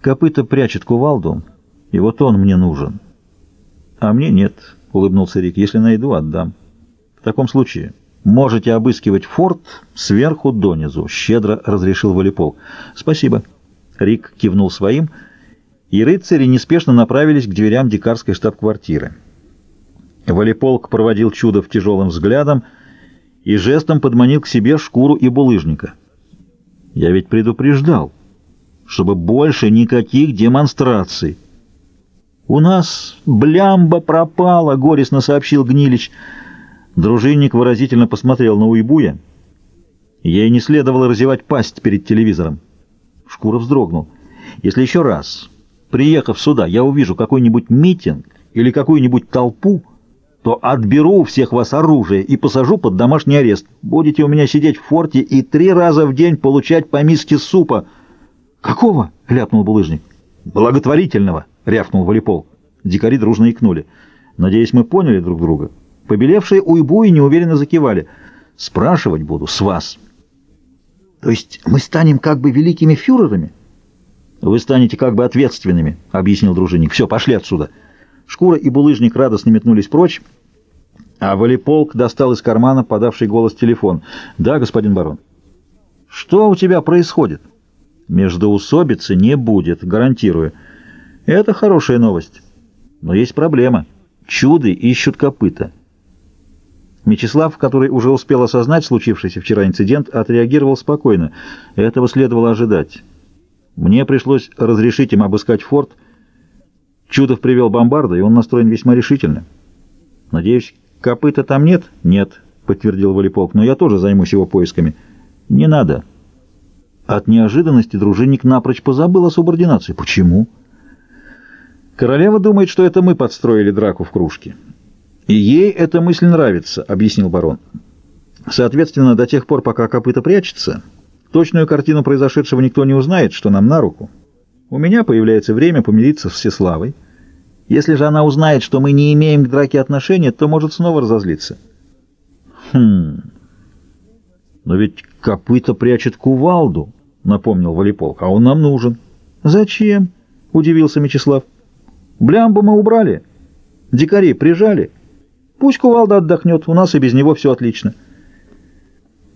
Копыта прячет кувалду, и вот он мне нужен. А мне нет, — улыбнулся Рик. Если найду, отдам. В таком случае можете обыскивать форт сверху донизу, — щедро разрешил Валипол. Спасибо. Рик кивнул своим, и рыцари неспешно направились к дверям дикарской штаб-квартиры. Валиполк проводил чудо в тяжелым взглядом и жестом подманил к себе шкуру и булыжника. «Я ведь предупреждал, чтобы больше никаких демонстраций». «У нас блямба пропала», — горестно сообщил Гнилич. Дружинник выразительно посмотрел на Уйбуя. Ей не следовало разевать пасть перед телевизором. Шкура вздрогнул. «Если еще раз, приехав сюда, я увижу какой-нибудь митинг или какую-нибудь толпу, то отберу у всех вас оружие и посажу под домашний арест. Будете у меня сидеть в форте и три раза в день получать по миске супа». «Какого?» — ляпнул булыжник. «Благотворительного!» — рявкнул Валипол. Дикари дружно икнули. «Надеюсь, мы поняли друг друга». Побелевшие уйбуи неуверенно закивали. «Спрашивать буду с вас». «То есть мы станем как бы великими фюрерами?» «Вы станете как бы ответственными», — объяснил дружинник. «Все, пошли отсюда». Шкура и булыжник радостно метнулись прочь, а Валиполк достал из кармана подавший голос телефон. «Да, господин барон». «Что у тебя происходит?» «Междоусобицы не будет, гарантирую». «Это хорошая новость. Но есть проблема. Чуды ищут копыта». Мечислав, который уже успел осознать случившийся вчера инцидент, отреагировал спокойно. Этого следовало ожидать. Мне пришлось разрешить им обыскать форт. Чудов привел бомбарда, и он настроен весьма решительно. Надеюсь, копыта там нет? Нет, подтвердил Валиполк, но я тоже займусь его поисками. Не надо. От неожиданности дружинник напрочь позабыл о субординации. Почему? Королева думает, что это мы подстроили драку в кружке. И ей эта мысль нравится, объяснил барон. Соответственно, до тех пор, пока копыта прячется, точную картину произошедшего никто не узнает, что нам на руку. У меня появляется время помириться с Всеславой. Если же она узнает, что мы не имеем к драке отношения, то может снова разозлиться. Хм... Но ведь копыта прячет кувалду, напомнил Валиполк, а он нам нужен. Зачем? Удивился Мечислав. Блямбу мы убрали. Дикари прижали. Пусть кувалда отдохнет, у нас и без него все отлично.